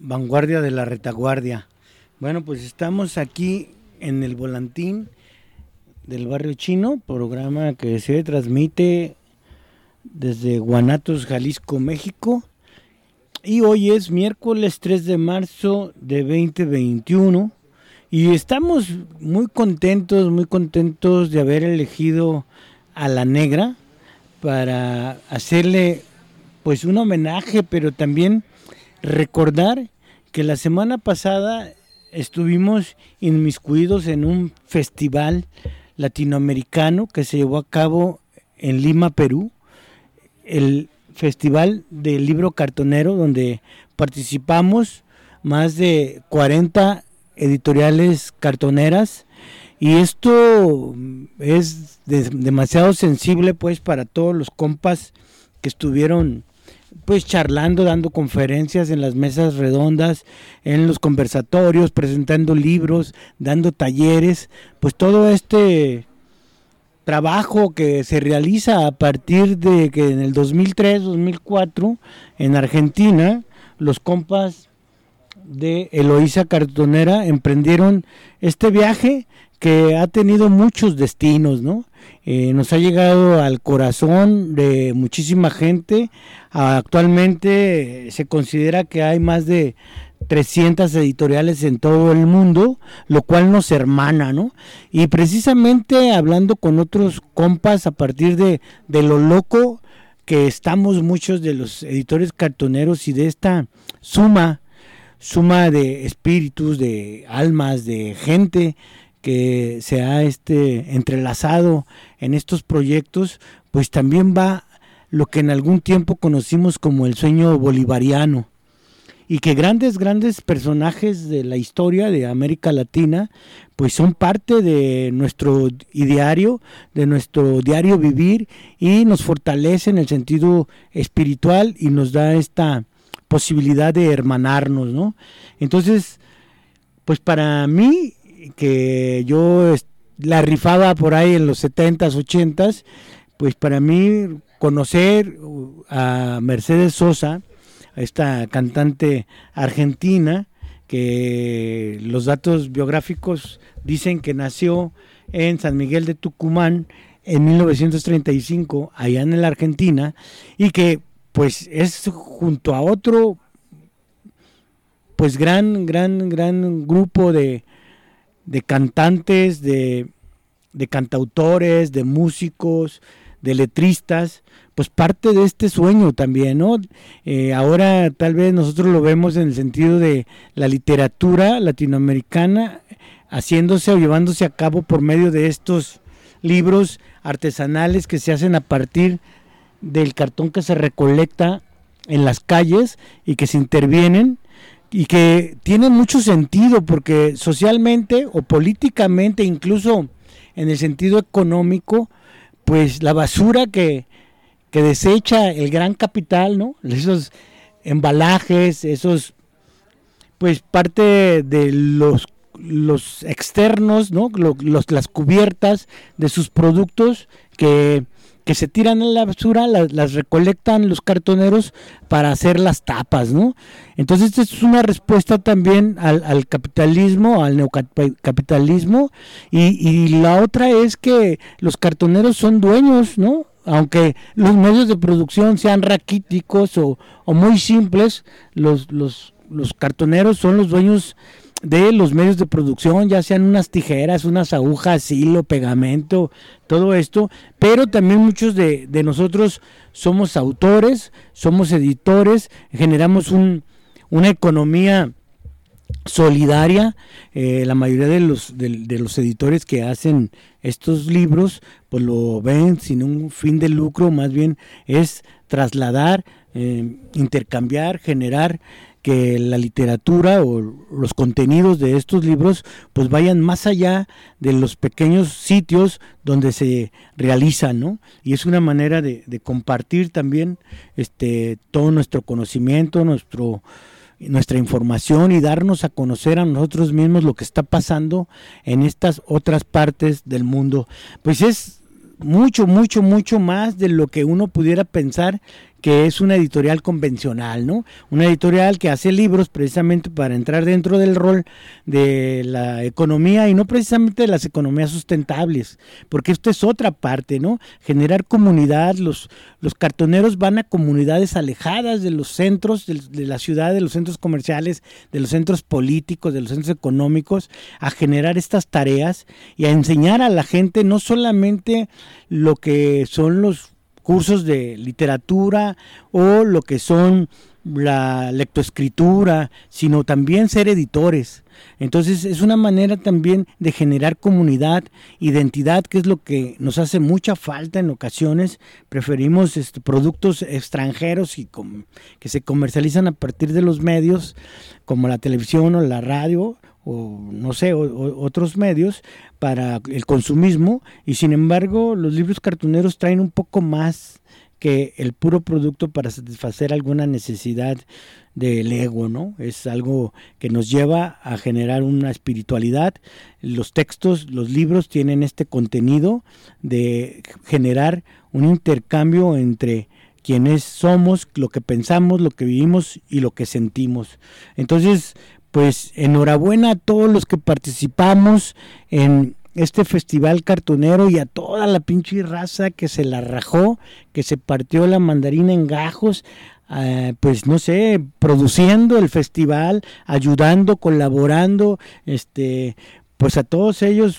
vanguardia de la retaguardia. Bueno, pues estamos aquí en el volantín del barrio chino, programa que se transmite desde Guanatos, Jalisco, México. Y hoy es miércoles 3 de marzo de 2021 y estamos muy contentos, muy contentos de haber elegido a la negra para hacerle pues un homenaje, pero también recordar que la semana pasada estuvimos inmiscuidos en un festival latinoamericano que se llevó a cabo en Lima, Perú, el Festival del Libro Cartonero, donde participamos más de 40 editoriales cartoneras. Y esto es demasiado sensible pues para todos los compas que estuvieron pues charlando, dando conferencias en las mesas redondas, en los conversatorios, presentando libros, dando talleres, pues todo este trabajo que se realiza a partir de que en el 2003, 2004, en Argentina, los compas de Eloísa Cartonera emprendieron este viaje que ha tenido muchos destinos, ¿no? Eh, nos ha llegado al corazón de muchísima gente. Actualmente se considera que hay más de 300 editoriales en todo el mundo, lo cual nos hermana, ¿no? Y precisamente hablando con otros compas a partir de, de lo loco que estamos muchos de los editores cartoneros y de esta suma, suma de espíritus, de almas, de gente que se ha este, entrelazado en estos proyectos, pues también va lo que en algún tiempo conocimos como el sueño bolivariano y que grandes, grandes personajes de la historia de América Latina, pues son parte de nuestro ideario, de nuestro diario vivir y nos fortalece en el sentido espiritual y nos da esta posibilidad de hermanarnos, ¿no? Entonces, pues para mí que yo la rifaba por ahí en los 70s, 80s, pues para mí conocer a Mercedes Sosa, esta cantante argentina, que los datos biográficos dicen que nació en San Miguel de Tucumán en 1935, allá en la Argentina, y que pues es junto a otro pues gran, gran, gran grupo de, de cantantes, de, de cantautores, de músicos, de letristas, pues parte de este sueño también, ¿no? Eh, ahora tal vez nosotros lo vemos en el sentido de la literatura latinoamericana haciéndose o llevándose a cabo por medio de estos libros artesanales que se hacen a partir del cartón que se recolecta en las calles y que se intervienen y que tienen mucho sentido porque socialmente o políticamente, incluso en el sentido económico, pues la basura que, que desecha el gran capital, ¿no? Esos embalajes, esos, pues parte de los, los externos, ¿no? Los, las cubiertas de sus productos que que se tiran en la basura, las, recolectan los cartoneros para hacer las tapas, ¿no? Entonces esta es una respuesta también al, capitalismo, al neocapitalismo, y, y, la otra es que los cartoneros son dueños, ¿no? Aunque los medios de producción sean raquíticos o, o muy simples, los, los, los cartoneros son los dueños de los medios de producción, ya sean unas tijeras, unas agujas, hilo, pegamento, todo esto, pero también muchos de, nosotros somos autores, somos editores, generamos un, una economía solidaria. Eh, la mayoría de los, de, los editores que hacen estos libros, pues lo ven sin un fin de lucro, más bien es trasladar, eh, intercambiar, generar que la literatura o los contenidos de estos libros pues vayan más allá de los pequeños sitios donde se realizan, ¿no? Y es una manera de, compartir también este todo nuestro conocimiento, nuestro nuestra información y darnos a conocer a nosotros mismos lo que está pasando en estas otras partes del mundo. Pues es mucho, mucho, mucho más de lo que uno pudiera pensar que es una editorial convencional, ¿no? Una editorial que hace libros precisamente para entrar dentro del rol de la economía y no precisamente de las economías sustentables, porque esto es otra parte, ¿no? Generar comunidad, los, los cartoneros van a comunidades alejadas de los centros de, de la ciudad, de los centros comerciales, de los centros políticos, de los centros económicos, a generar estas tareas y a enseñar a la gente no solamente lo que son los cursos de literatura o lo que son la lectoescritura, sino también ser editores. Entonces es una manera también de generar comunidad, identidad, que es lo que nos hace mucha falta en ocasiones. Preferimos este, productos extranjeros y que se comercializan a partir de los medios, como la televisión o la radio, o no sé, otros medios para el consumismo y sin embargo los libros cartoneros traen un poco más que el puro producto para satisfacer alguna necesidad del ego, ¿no? Es algo que nos lleva a generar una espiritualidad. Los textos, los libros tienen este contenido de generar un intercambio entre quienes somos, lo que pensamos, lo que vivimos y lo que sentimos. Entonces, pues enhorabuena a todos los que participamos en este festival cartonero y a toda la pinche raza que se la rajó, que se partió la mandarina en gajos, eh, pues no sé, produciendo el festival, ayudando, colaborando, este, pues a todos ellos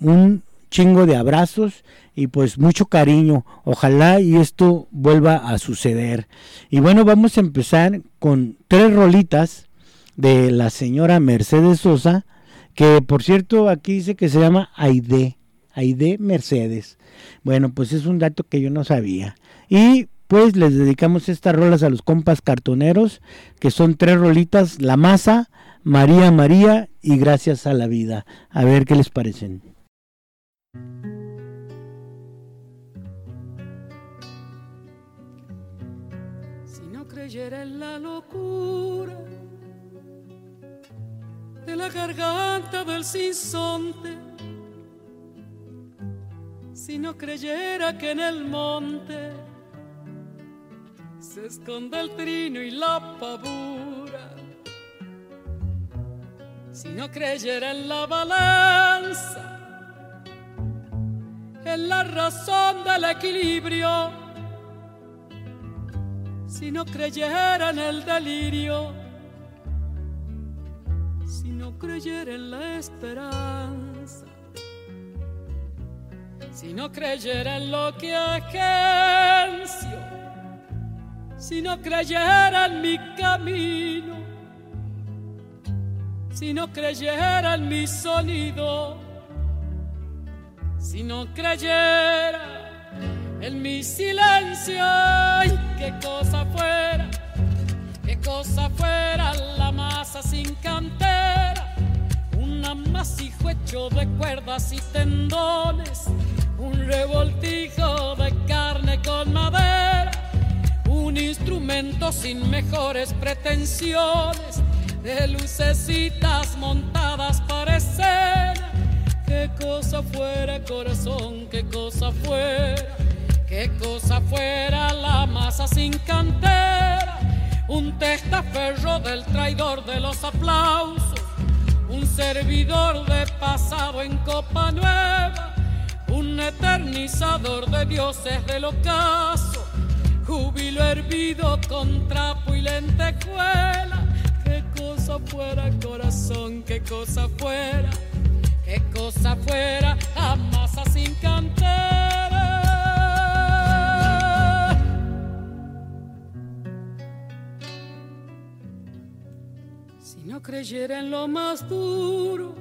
un chingo de abrazos y pues mucho cariño. Ojalá y esto vuelva a suceder. Y bueno, vamos a empezar con tres rolitas de la señora Mercedes Sosa, que por cierto aquí dice que se llama Aide, Aide Mercedes. Bueno, pues es un dato que yo no sabía. Y pues les dedicamos estas rolas a los compas cartoneros, que son tres rolitas, La Masa, María María y Gracias a la Vida. A ver qué les parecen. Si no en la locura de la garganta del sinsonte. Si no creyera que en el monte se esconde el trino y la pavura, si no creyera en la balanza, en la razón del equilibrio, si no creyera en el delirio, creyera en la esperanza, si no creyera en lo que agencio, si no creyera en mi camino, si no creyera en mi sonido, si no creyera en mi silencio, ay, qué cosa fuera qué cosa fuera la masa sin cantera, un amasijo hecho de cuerdas y tendones, un revoltijo de carne con madera, un instrumento sin mejores pretensiones, de lucecitas montadas para escena. Qué cosa fuera corazón, qué cosa fuera, qué cosa fuera la masa sin cantera. Un testaferro del traidor de los aplausos, un servidor de pasado en copa nueva, un eternizador de dioses del ocaso, júbilo hervido con trapo y lentejuela. Qué cosa fuera, corazón, qué cosa fuera, qué cosa fuera, a masa sin cantera. Creyera en lo más duro,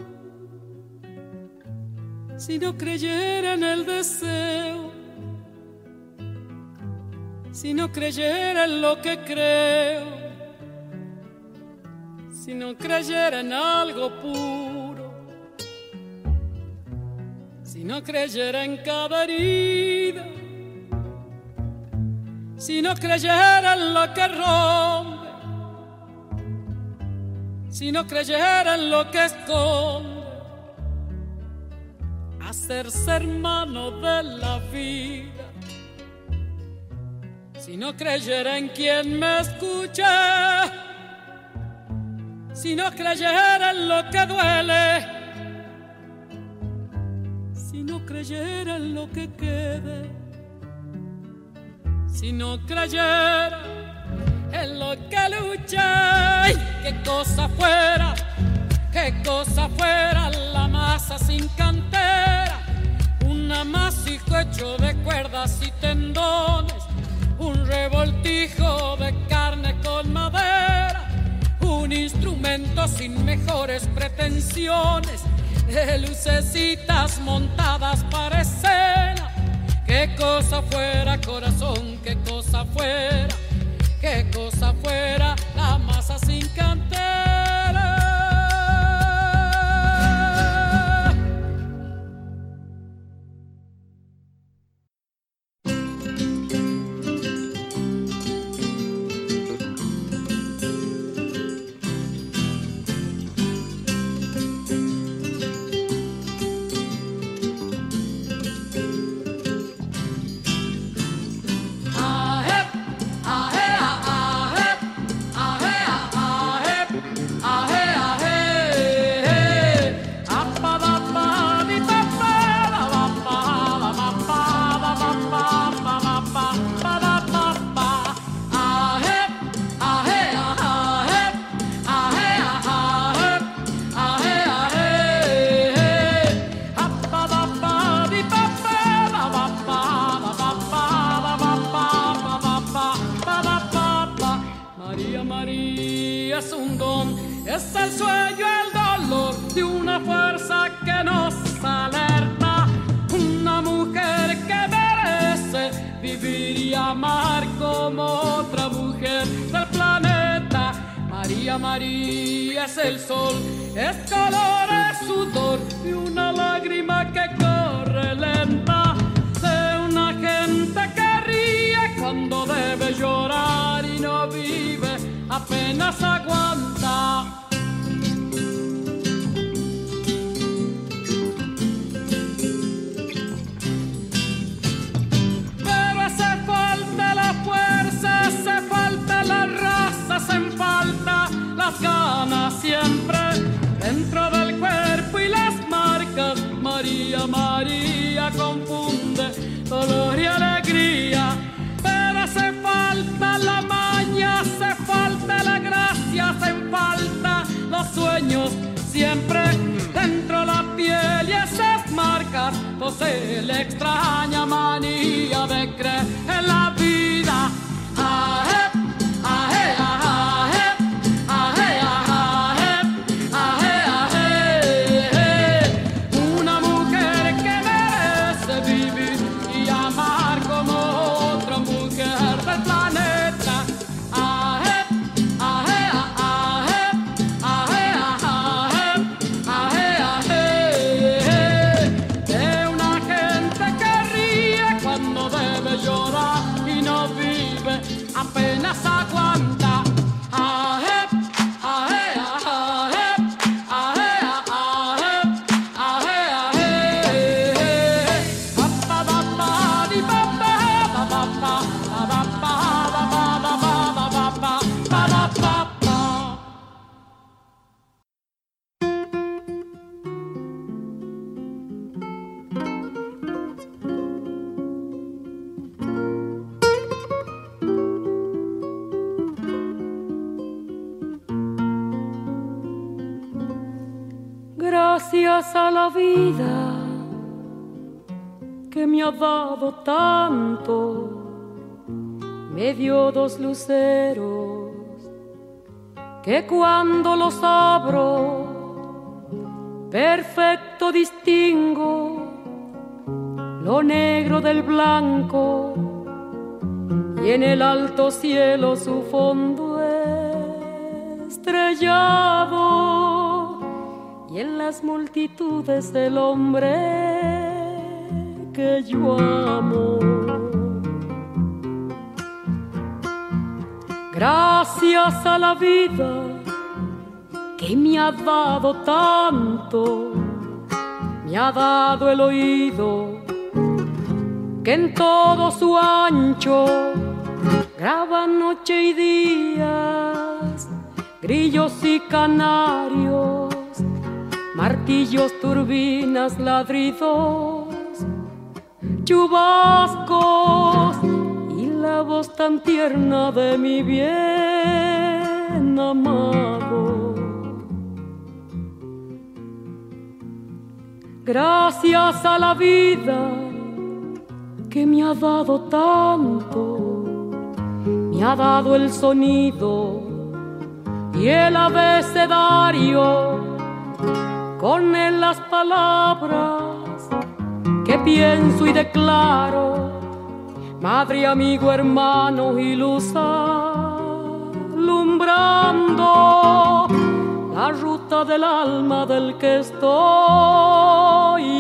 si no creyera en el deseo, si no creyera en lo que creo, si no creyera en algo puro, si no creyera en cada herida, si no creyera en lo que rompe, si no creyera en lo que esconde, hacerse hermano de la vida. Si no creyera en quien me escucha, si no creyera en lo que duele, si no creyera en lo que quede, si no creyera en lo que lucha, qué cosa fuera, qué cosa fuera la masa sin cantera, un amasijo hecho de cuerdas y tendones, un revoltijo de carne con madera un instrumento sin mejores pretensiones, de lucecitas montadas para escena. Qué cosa fuera corazón, qué cosa fuera, qué cosa fuera la masa sin cantera. l'extraña manía de creer dos luceros que cuando los abro, perfecto distingo lo negro del blanco y en el alto cielo su fondo estrellado y en las multitudes del hombre que yo amo. Gracias a la vida que me ha dado tanto, me ha dado el oído que en todo su ancho graba noche y días, grillos y canarios, martillos, turbinas, ladridos, chubascos la voz tan tierna de mi bien amado. Gracias a la vida que me ha dado tanto, me ha dado el sonido y el abecedario, con él las palabras que pienso y declaro, madre, amigo, hermano y luz alumbrando la ruta del alma del que estoy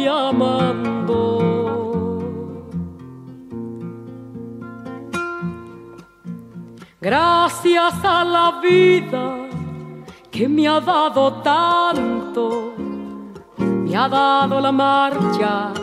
amando. Gracias a la vida que me ha dado tanto, me ha dado la marcha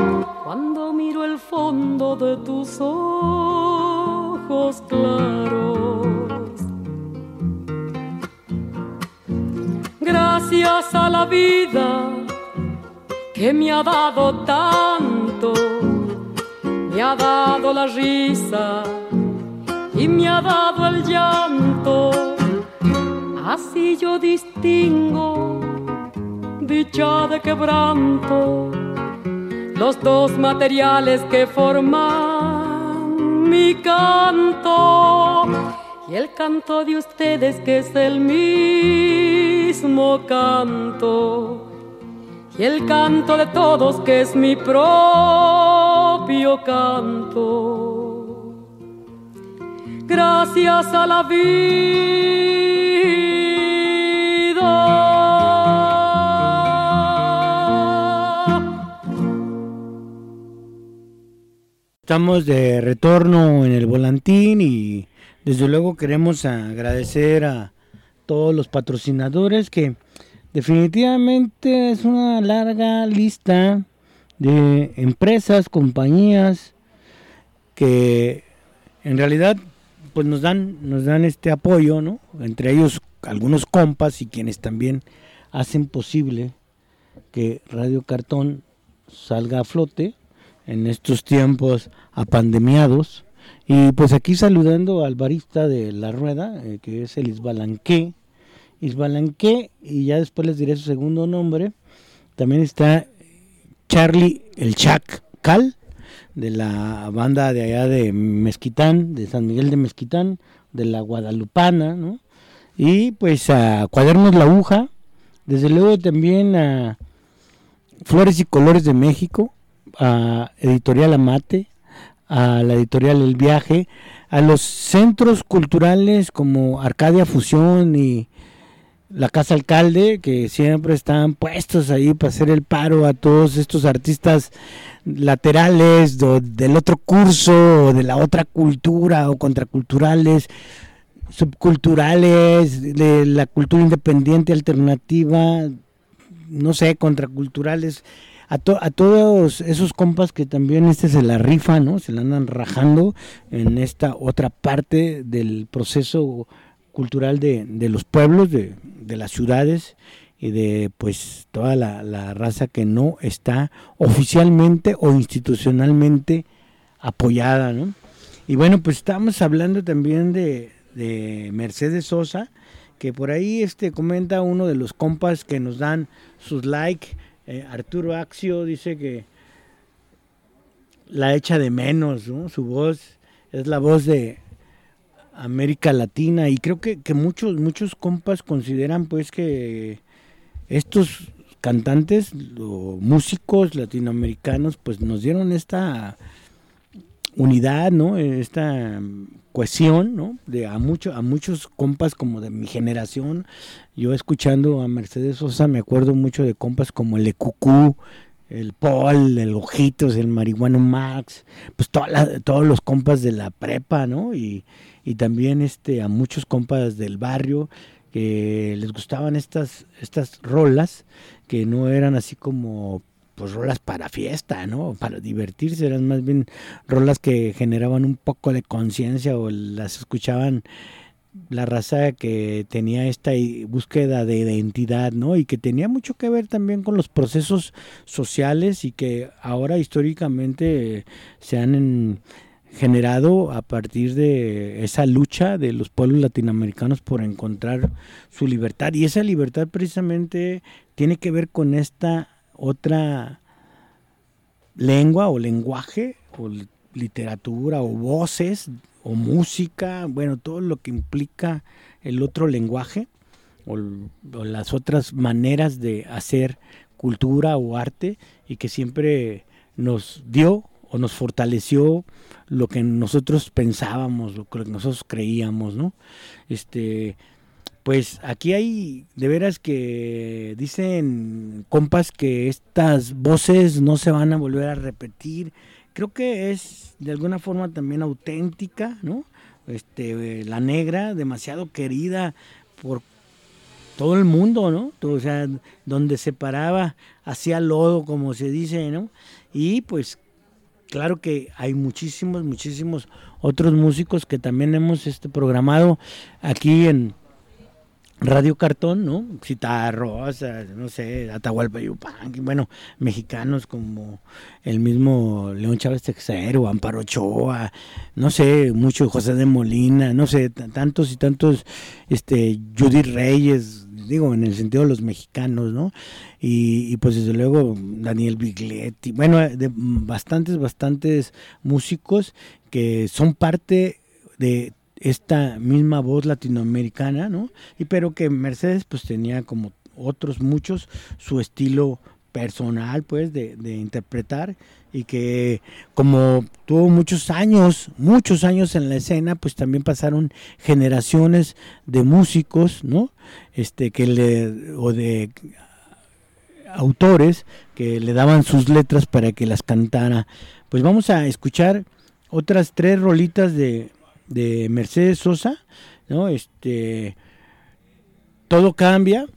el fondo de tus ojos claros gracias a la vida que me ha dado tanto, me ha dado la risa y me ha dado el llanto. Así yo distingo dicha de quebranto, los dos materiales que forman mi canto y el canto de ustedes que es el mismo canto y el canto de todos que es mi propio canto. Gracias a la vida. Estamos de retorno en el volantín y desde luego queremos agradecer a todos los patrocinadores que definitivamente es una larga lista de empresas, compañías que en realidad pues nos dan nos dan este apoyo, ¿no? Entre ellos algunos compas y quienes también hacen posible que Radio Cartón salga a flote en estos tiempos apandemiados y pues aquí saludando al barista de la rueda, eh, que es el Isbalanque. Isbalanque, y ya después les diré su segundo nombre. También está Charlie el Chac Cal, de la banda de allá de Mezquitán, de San Miguel de Mezquitán, de la Guadalupana, ¿no? Y pues a Cuadernos La Aguja, desde luego también a Flores y Colores de México, a Editorial Amate, a la editorial El Viaje, a los centros culturales como Arcadia Fusión y la Casa Alcalde, que siempre están puestos ahí para hacer el paro a todos estos artistas laterales del otro curso o de la otra cultura o contraculturales. subculturales, de la cultura independiente, alternativa, no sé, contraculturales, a, a todos esos compas que también este se la rifa, ¿no? Se la andan rajando en esta otra parte del proceso cultural de, de los pueblos, de, de, las ciudades y de pues toda la, la, raza que no está oficialmente o institucionalmente apoyada, ¿no? Y bueno, pues estamos hablando también de, de Mercedes Sosa, que por ahí este comenta uno de los compas que nos dan sus likes, eh, Arturo Axio dice que la echa de menos, ¿no? Su voz es la voz de América Latina y creo que, que muchos, muchos compas consideran pues que estos cantantes o músicos latinoamericanos pues nos dieron esta unidad, ¿no? Esta cohesión, ¿no? De a mucho, a muchos compas como de mi generación. Yo escuchando a Mercedes Sosa me acuerdo mucho de compas como el Ecucú, el Paul, el Ojitos, el Marihuano Max, pues todos los compas de la prepa, ¿no? Y, y también este a muchos compas del barrio que les gustaban estas estas rolas que no eran así como pues rolas para fiesta, ¿no? Para divertirse, eran más bien rolas que generaban un poco de conciencia o las escuchaban la raza que tenía esta búsqueda de identidad, ¿no? Y que tenía mucho que ver también con los procesos sociales y que ahora históricamente se han generado a partir de esa lucha de los pueblos latinoamericanos por encontrar su libertad. Y esa libertad precisamente tiene que ver con esta otra lengua o lenguaje o literatura o voces o música, bueno, todo lo que implica el otro lenguaje o, las otras maneras de hacer cultura o arte y que siempre nos dio o nos fortaleció lo que nosotros pensábamos, lo que nosotros creíamos, ¿no? Este, pues aquí hay de veras que dicen compas que estas voces no se van a volver a repetir. Creo que es de alguna forma también auténtica, ¿no? Este, la negra, demasiado querida por todo el mundo, ¿no? O sea, donde se paraba, hacía lodo, como se dice, ¿no? Y pues claro que hay muchísimos, muchísimos otros músicos que también hemos este, programado aquí en, Radio Cartón, ¿no? Cita Rosa, no sé, Atahualpa Yupanqui, bueno, mexicanos como el mismo León Chávez Texero, Amparo Ochoa, no sé, mucho José de Molina, no sé, tantos y tantos, este, Judy Reyes, digo, en el sentido de los mexicanos, ¿no? Y, y pues desde luego Daniel Bigletti, bueno, de bastantes, bastantes músicos que son parte de esta misma voz latinoamericana, ¿no? Y pero que Mercedes pues tenía como otros muchos su estilo personal pues de, de, interpretar y que como tuvo muchos años, muchos años en la escena, pues también pasaron generaciones de músicos, ¿no? Este que le o de autores que le daban sus letras para que las cantara. Pues vamos a escuchar otras tres rolitas de de Mercedes Sosa, ¿no? Este, todo cambia,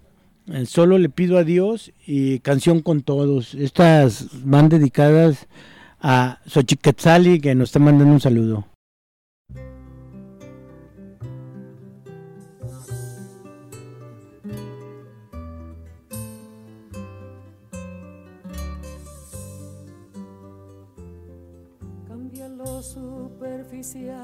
solo le pido a Dios y canción con todos. Estas van dedicadas a Xochiquetzali que nos está mandando un saludo. Cambia lo superficial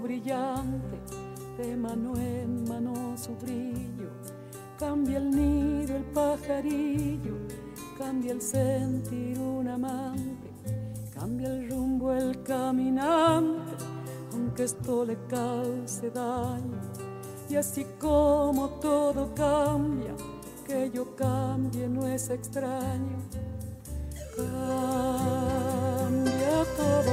brillante, de mano en mano su brillo, cambia el nido, el pajarillo, cambia el sentir un amante, cambia el rumbo el caminante, aunque esto le cause daño. Y así como todo cambia, que yo cambie no es extraño. Cambia todo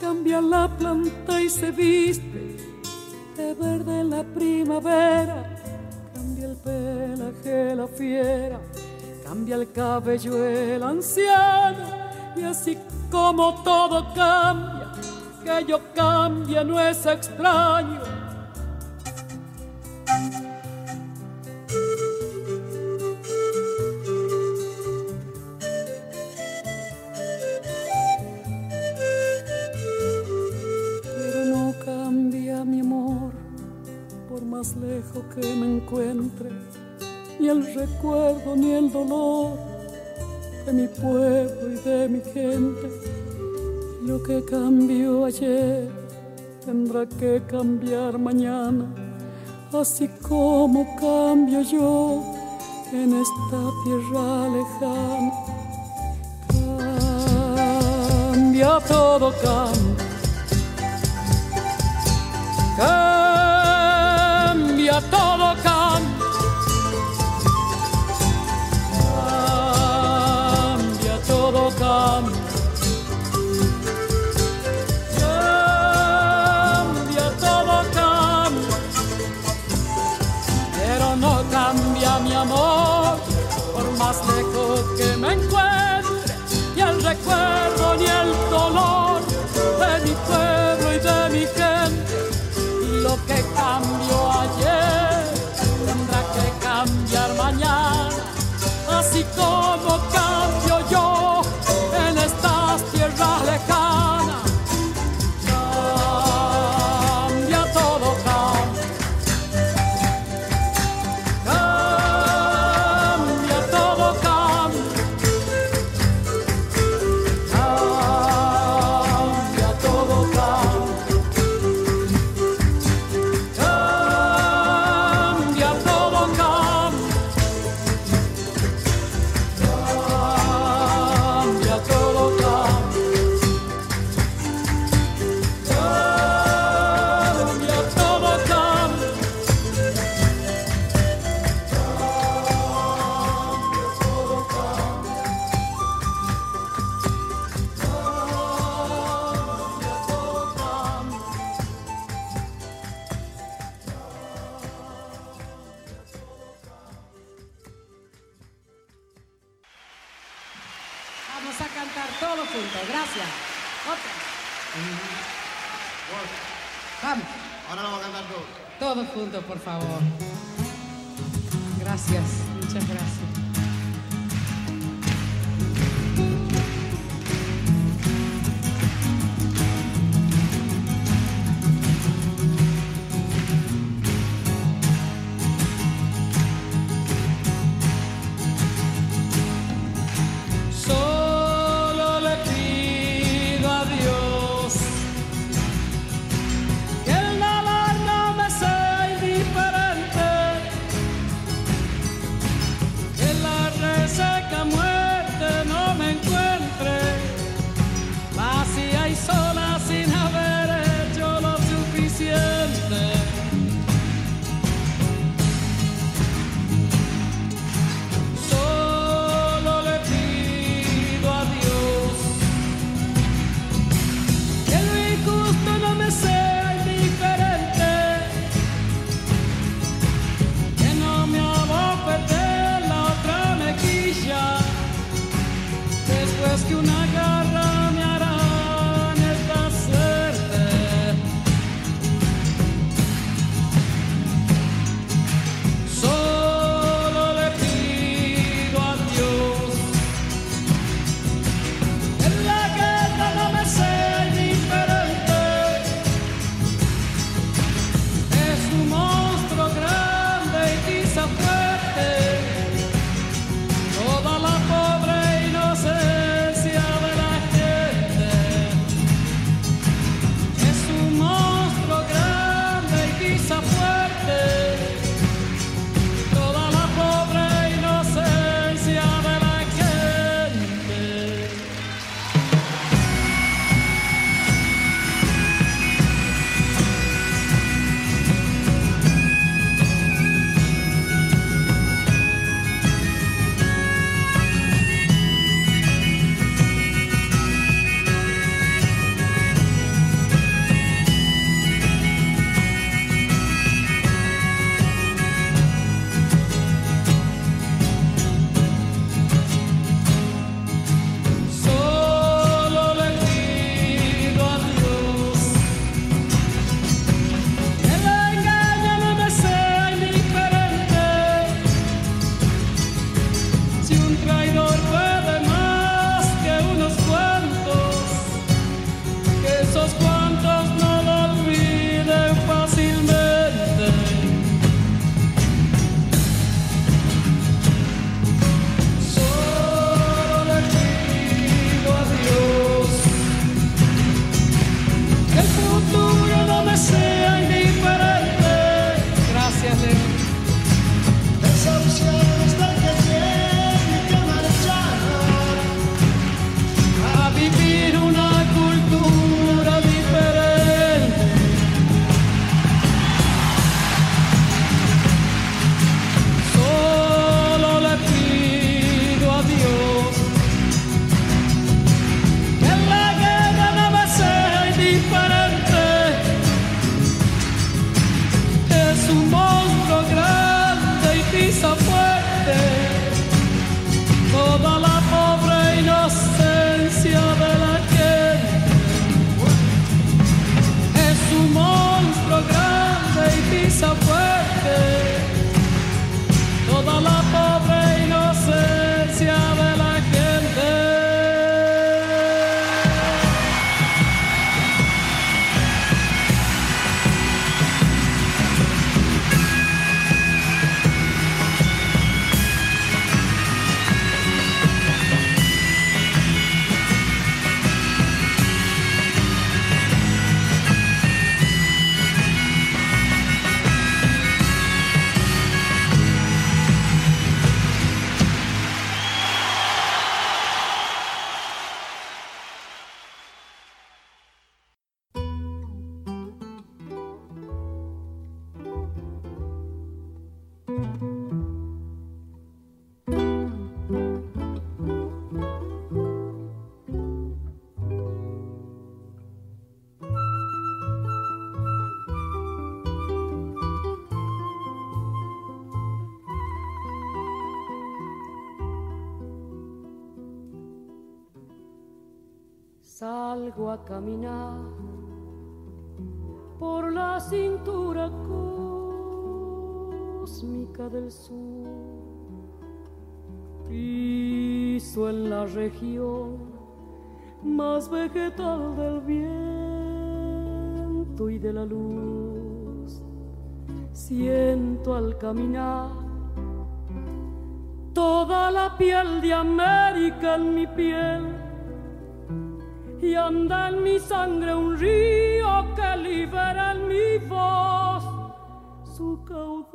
Cambia la planta y se viste de verde la primavera. Cambia el pelaje la fiera, cambia el cabello el anciano. Y así como todo cambia, que yo cambie no es extraño. Ni el dolor de mi pueblo y de mi gente. Lo que cambió ayer tendrá que cambiar mañana, así como cambio yo en esta tierra lejana. Cambia todo, cambia. Cambia todo, como Vamos a cantar todos juntos. Gracias. Vamos. Ahora lo vamos a cantar todos. Todos juntos, por favor. Gracias. Muchas gracias. A caminar por la cintura cósmica del sur. Piso en la región más vegetal del viento y de la luz. Siento al caminar toda la piel de América en mi piel y anda en mi sangre un río que libera en mi voz su caudal.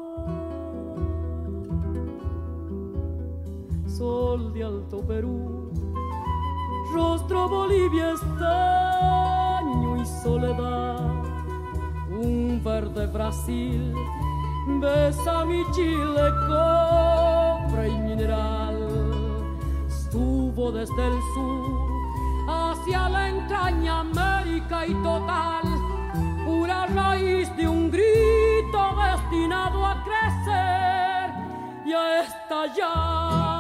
Sol de Alto Perú, rostro Bolivia estaño y soledad, un verde Brasil besa mi Chile cobre y mineral, estuvo desde el sur hacia la entraña América y total, pura raíz de un grito destinado a crecer y a estallar.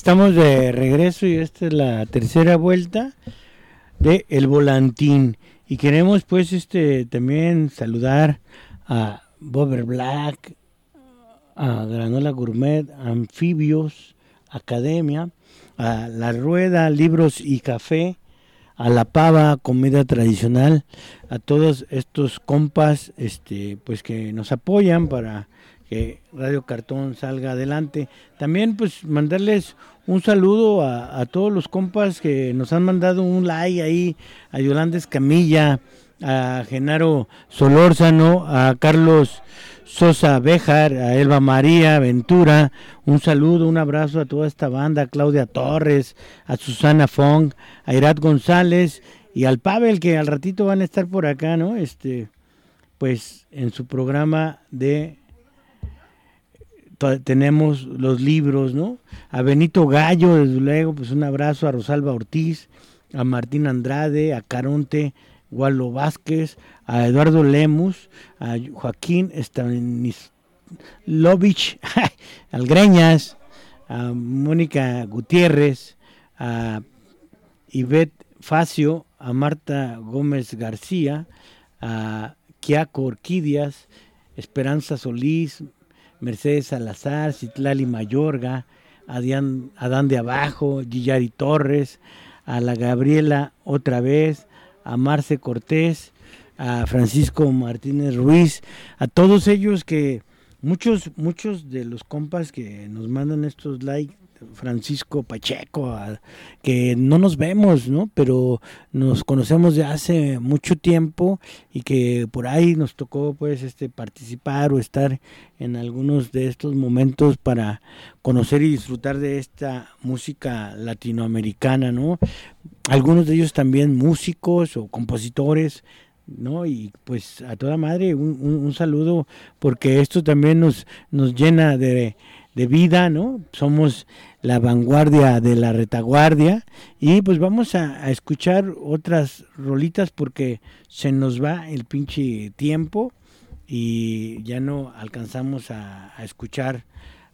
Estamos de regreso y esta es la tercera vuelta de El Volantín. Y queremos pues este también saludar a Bober Black, a Granola Gourmet, Anfibios, Academia, a La Rueda, Libros y Café, a La Pava, Comida Tradicional, a todos estos compas este, pues que nos apoyan para que Radio Cartón salga adelante. También pues mandarles un saludo a, todos los compas que nos han mandado un like ahí, a Yolanda Escamilla, a Genaro Solórzano, a Carlos Sosa Béjar, a Elba María Ventura, un saludo, un abrazo a toda esta banda, a Claudia Torres, a Susana Fong, a Irat González y al Pavel que al ratito van a estar por acá, ¿no? Este, pues en su programa de tenemos los libros, ¿no? A Benito Gallo, desde luego, pues un abrazo a Rosalba Ortiz, a Martín Andrade, a Caronte Gualo Vázquez, a Eduardo Lemus, a Joaquín Stanilovich, al Greñas, a Mónica Gutiérrez, a Ivette Facio, a Marta Gómez García, a Kiaco Orquídeas, Esperanza Solís, Mercedes Salazar, Citlali Mayorga, Adán, de Abajo, Gillari Torres, a la Gabriela otra vez, a Marce Cortés, a Francisco Martínez Ruiz, a todos ellos que muchos, muchos de los compas que nos mandan estos likes Francisco Pacheco, que no nos vemos, ¿no? Pero nos conocemos de hace mucho tiempo y que por ahí nos tocó pues este participar o estar en algunos de estos momentos para conocer y disfrutar de esta música latinoamericana, ¿no? Algunos de ellos también músicos o compositores ¿no? Y pues a toda madre un, un, saludo porque esto también nos, nos llena de, de vida, ¿no? Somos la vanguardia de la retaguardia y pues vamos a, escuchar otras rolitas porque se nos va el pinche tiempo y ya no alcanzamos a, escuchar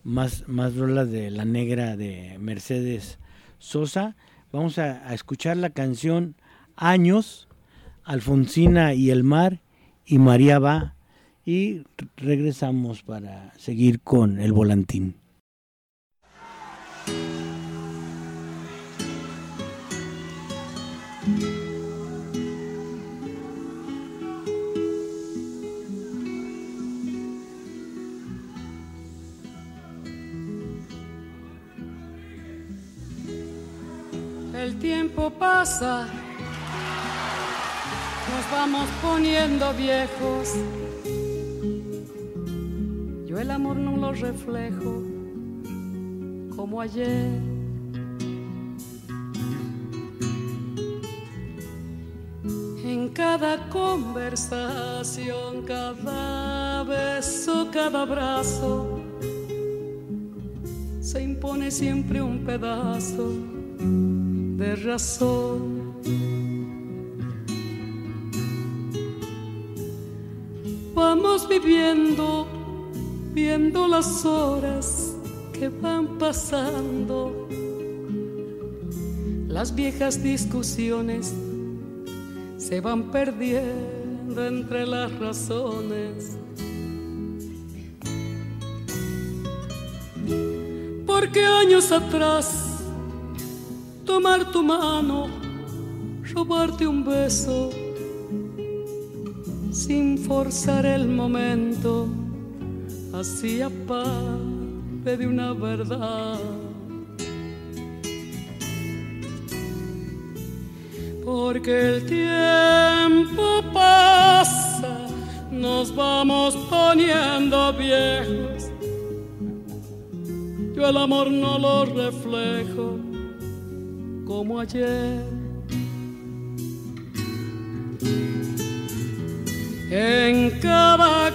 más, más rolas de La Negra de Mercedes Sosa. Vamos a, a escuchar la canción Años, Alfonsina y el Mar y María va y regresamos para seguir con el volantín. El tiempo pasa, nos vamos poniendo viejos. El amor no lo reflejo como ayer. En cada conversación, cada beso, cada abrazo, se impone siempre un pedazo de razón. Vamos viviendo, viendo las horas que van pasando, las viejas discusiones se van perdiendo entre las razones. Porque años atrás tomar tu mano, robarte un beso, sin forzar el momento, hacía parte de una verdad. Porque el tiempo pasa, nos vamos poniendo viejos. Yo el amor no lo reflejo como ayer. En cada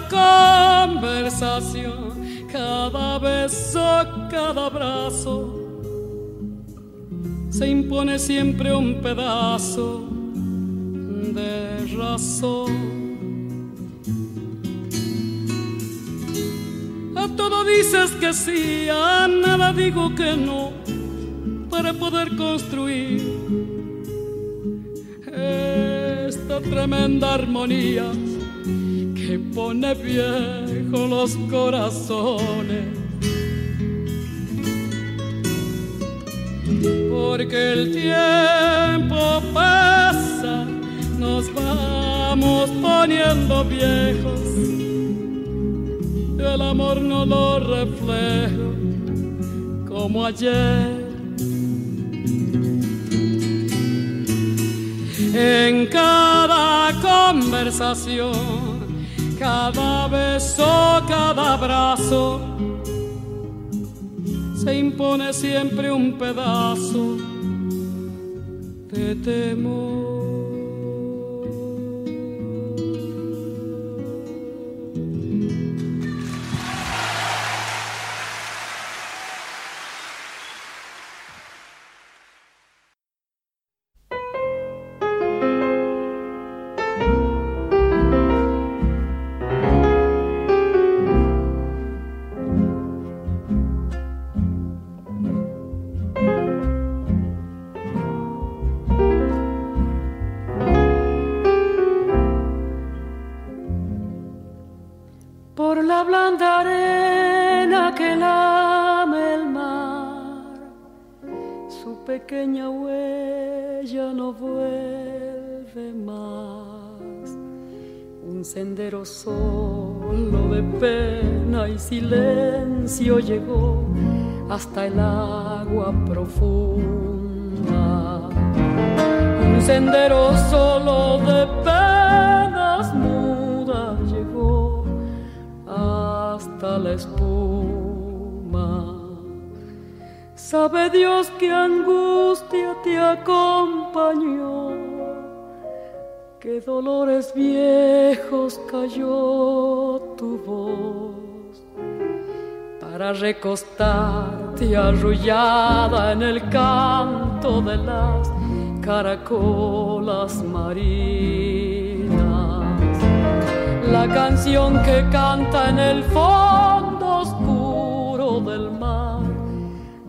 conversación, cada beso, cada abrazo, se impone siempre un pedazo de razón. A todo dices que sí, a nada digo que no para poder construir esta tremenda armonía que pone viejo los corazones. Porque el tiempo pasa, nos vamos poniendo viejos. El amor no lo reflejo como ayer en cada conversación, cada beso, cada abrazo, se impone siempre un pedazo de temor. Dolores viejos cayó tu voz para recostarte arrullada en el canto de las caracolas marinas. la canción que canta en el fondo oscuro del mar,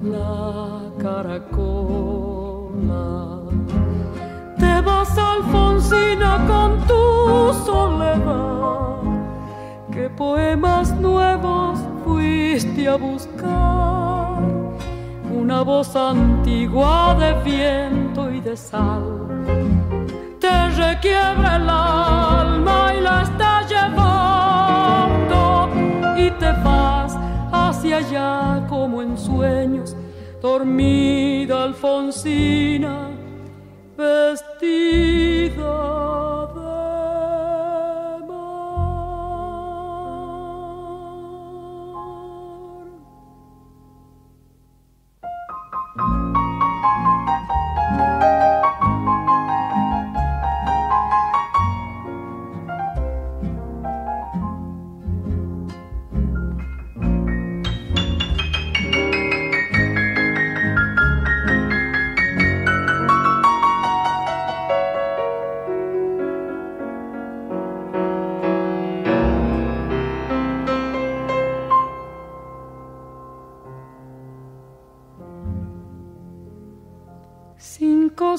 la caracola. Vas, Alfonsina, con tu soledad, qué poemas nuevos fuiste a buscar, una voz antigua de viento y de sal. Te requiebra el alma y la está llevando. Y te vas hacia allá como en sueños, dormida Alfonsina, vestida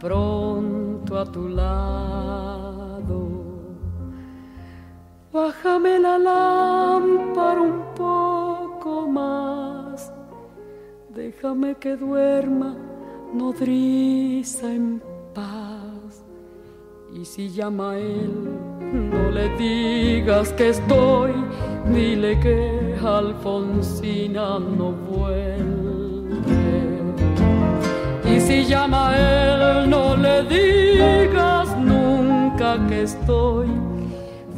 pronto a tu lado. Bájame la lámpara un poco más, déjame que duerma nodriza en paz. Y si llama a él, no le digas que estoy, dile que Alfonsina no vuelve. Si llama él, no le digas nunca que estoy,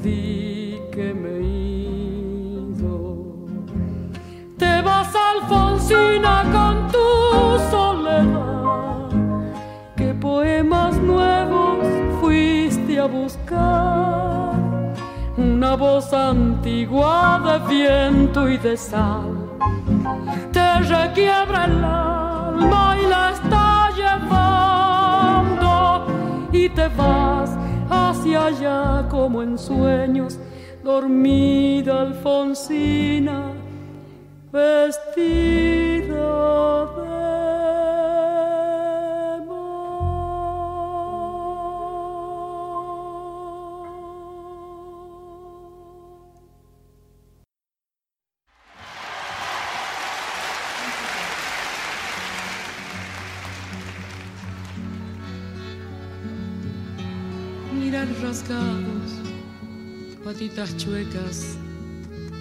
di que me ido. Te vas, Alfonsina, con tu soledad. ¿Qué poemas nuevos fuiste a buscar? Una voz antigua de viento y de sal te requiebra el alma y la está y te vas hacia allá como en sueños, dormida Alfonsina, vestida patitas chuecas,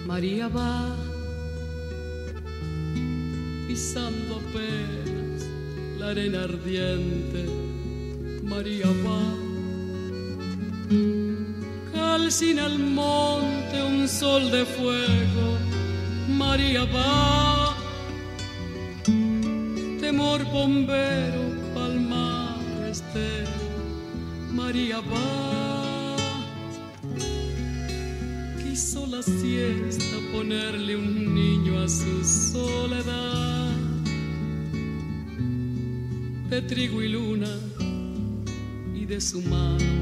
María va pisando apenas la arena ardiente, María va. Calcina al monte un sol de fuego, María va. Temor bombero, palmar este, María va siesta ponerle un niño a su soledad. De trigo y luna y de su mano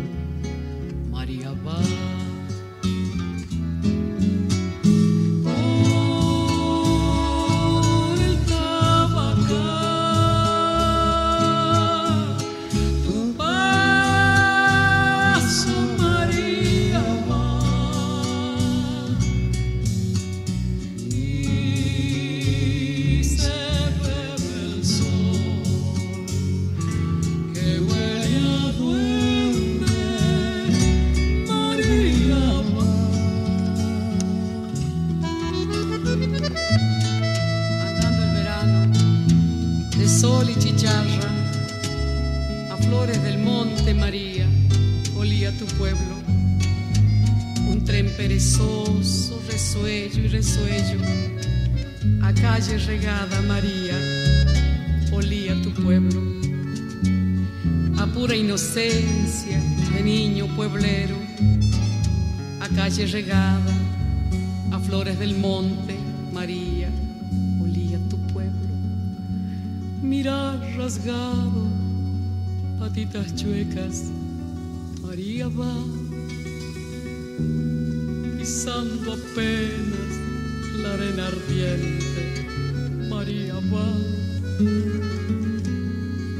patitas chuecas, María va pisando apenas la arena ardiente, María va.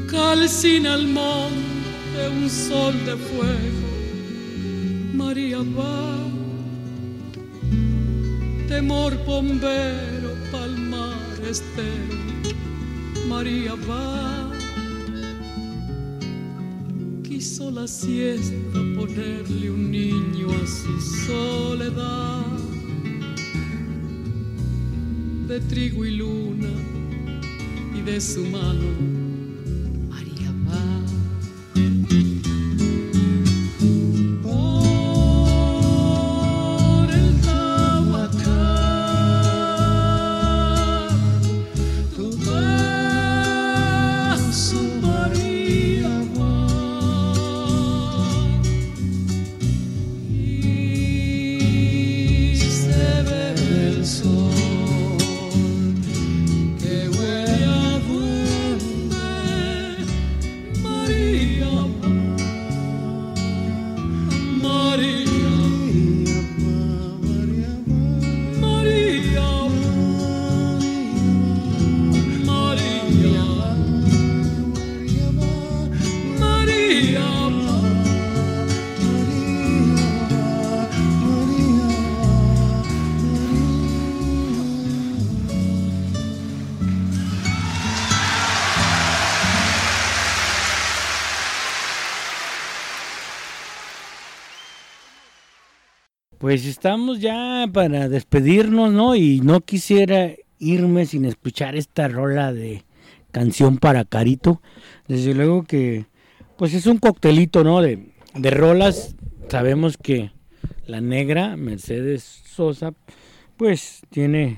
Calcina el monte un sol de fuego, María va. Temor bombero, palmar estero, María va la siesta ponerle un niño a su soledad de trigo y luna y de su mano Pues estamos ya para despedirnos, ¿no? Y no quisiera irme sin escuchar esta rola de canción para Carito. Desde luego que, pues es un coctelito, ¿no? De, de rolas. Sabemos que la negra, Mercedes Sosa, pues tiene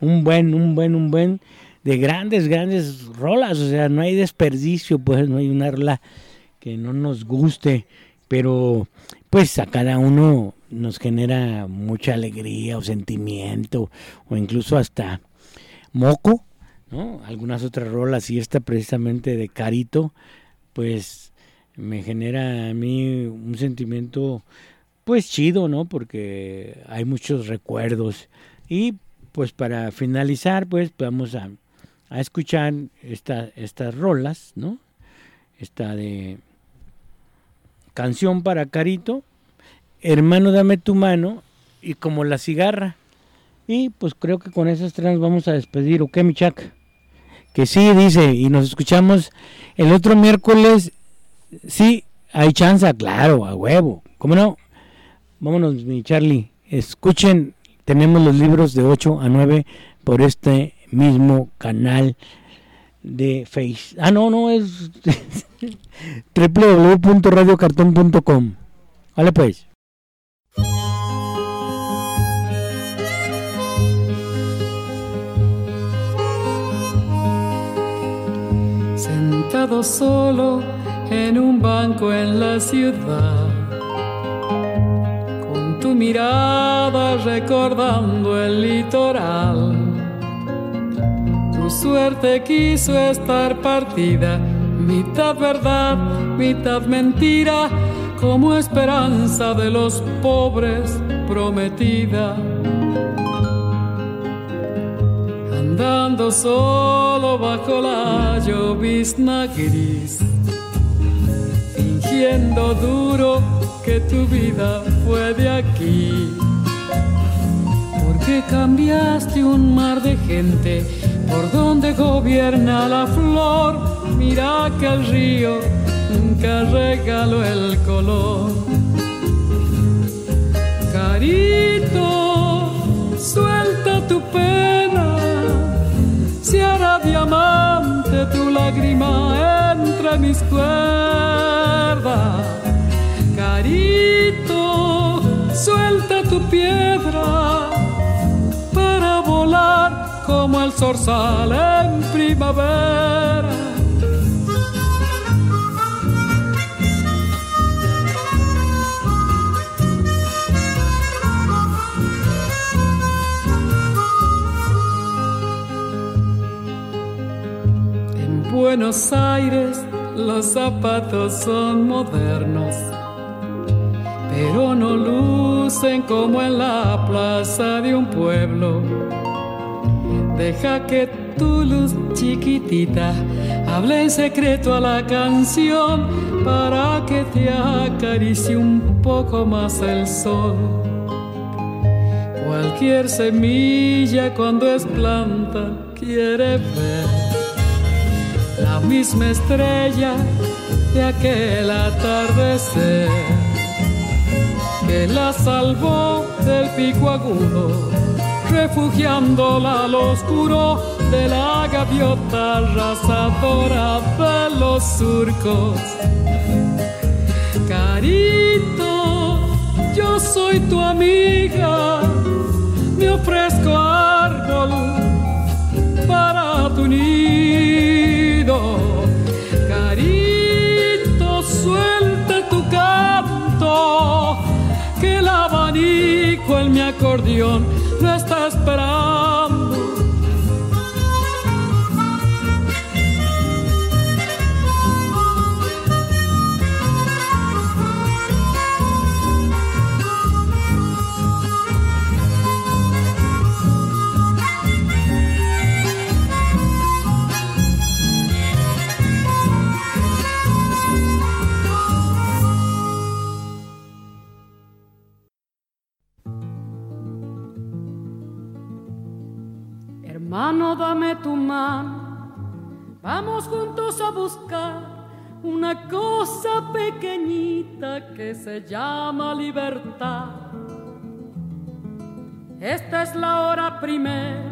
un buen, un buen, un buen de grandes, grandes rolas. O sea, no hay desperdicio, pues no hay una rola que no nos guste. Pero pues a cada uno nos genera mucha alegría o sentimiento o incluso hasta moco, ¿no? Algunas otras rolas y esta precisamente de Carito, pues me genera a mí un sentimiento pues chido, ¿no? Porque hay muchos recuerdos y pues para finalizar pues vamos a, a escuchar esta, estas rolas, ¿no? Esta de canción para Carito, hermano dame tu mano y como la cigarra. Y pues creo que con esas tres vamos a despedir, ¿o qué, mi Chac? Que sí, dice, y nos escuchamos el otro miércoles. Sí, hay chance, claro, a huevo. ¿Cómo no? Vámonos, mi Charlie. Escuchen, tenemos los libros de 8 a 9 por este mismo canal de Face. Ah, no, no, es www.radiocartón.com. Vale, pues. Solo en un banco en la ciudad, con tu mirada recordando el litoral. Tu suerte quiso estar partida, mitad verdad, mitad mentira, como esperanza de los pobres prometida. Andando solo bajo la llovizna gris, fingiendo duro que tu vida fue de aquí. Porque cambiaste un mar de gente por donde gobierna la flor. Mira que el río nunca regaló el color. Carito, suelta tu pena, si hará diamante tu lágrima entre mis cuerdas. Carito, suelta tu piedra para volar como el zorzal en primavera. Buenos Aires los zapatos son modernos pero no lucen como en la plaza de un pueblo. Deja que tu luz chiquitita hable en secreto a la canción para que te acaricie un poco más el sol. Cualquier semilla cuando es planta quiere ver la misma estrella de aquel atardecer que la salvó del pico agudo, refugiándola al oscuro de la gaviota arrasadora de los surcos. Carito, yo soy tu amiga, me ofrezco árbol para tu Carito, suelta tu canto que el abanico en mi acordeón no está esperando. Vamos juntos a buscar una cosa pequeñita que se llama libertad. Esta es la hora primera,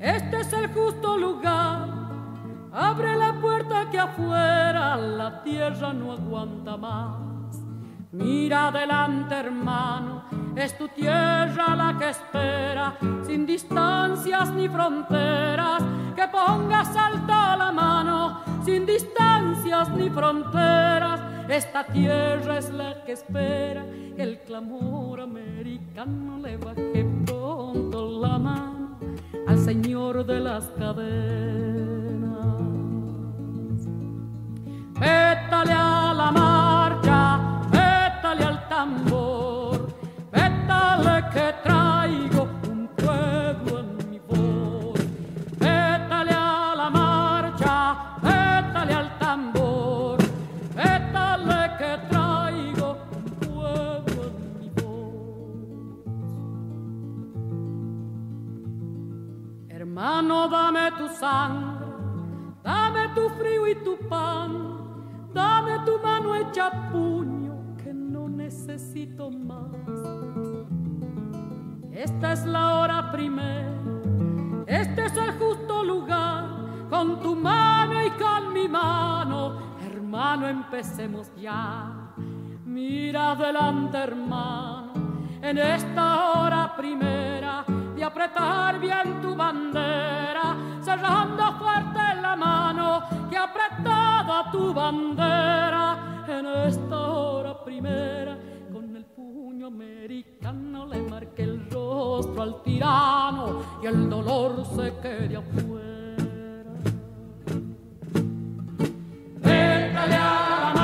este es el justo lugar. Abre la puerta que afuera la tierra no aguanta más. Mira adelante, hermano, es tu tierra la que espera, sin distancias ni fronteras, que pongas alta la mano, sin distancias ni fronteras. Esta tierra es la que espera que el clamor americano le baje pronto la mano al Señor de las cadenas. Vétale a la al tambor, vétale que traigo un pueblo en mi voz. Vétale a la marcha, vétale al tambor, vétale que traigo un pueblo en mi voz. Hermano, dame tu sangre, dame tu frío y tu pan, dame tu mano hecha puño más. Esta es la hora primera, este es el justo lugar, con tu mano y con mi mano, hermano, empecemos ya. Mira adelante, hermano, en esta hora primera de apretar bien tu bandera, cerrando fuerte la mano que ha apretado tu bandera en esta hora primera. Americano le marqué el rostro al tirano y el dolor se quede afuera. Métale a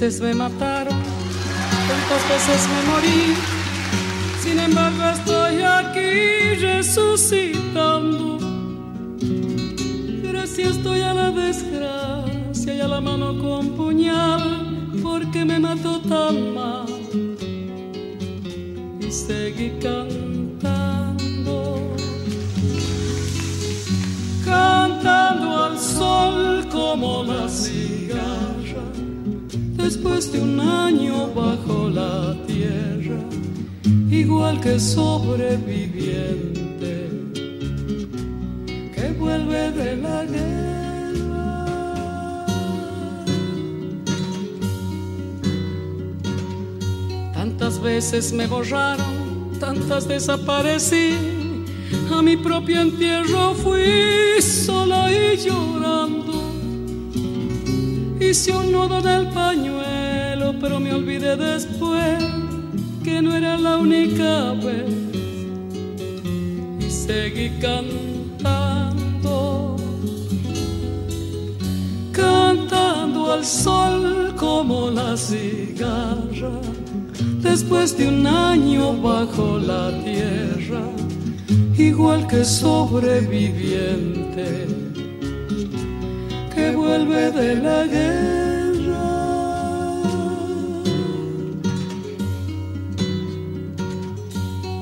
veces me mataron, tantas veces me morí. Sin embargo estoy aquí resucitando. Gracias estoy a la desgracia y a la mano con puñal, porque me mató tan mal. Y seguí cantando, cantando al sol como la después de un año bajo la tierra, igual que sobreviviente que vuelve de la guerra. Tantas veces me borraron, tantas desaparecí. A mi propio entierro fui sola y llorando hice un nudo del pañuelo, pero me olvidé después que no era la única vez. Y seguí cantando, cantando al sol como la cigarra, después de un año bajo la tierra, igual que sobreviviente vuelve de la guerra.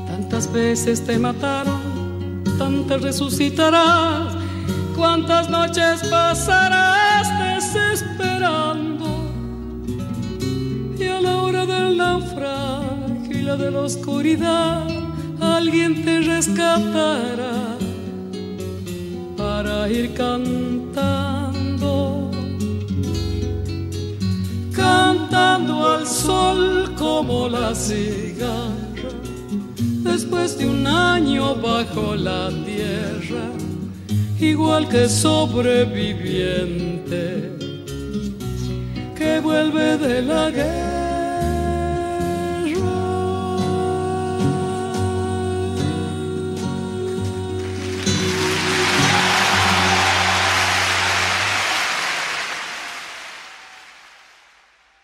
Tantas veces te mataron, tantas resucitarás, cuántas noches pasarás desesperando. Y a la hora del naufragio y la de la oscuridad, alguien te rescatará para ir cantando sol como la cigarra, después de un año bajo la tierra, igual que sobreviviente que vuelve de la guerra.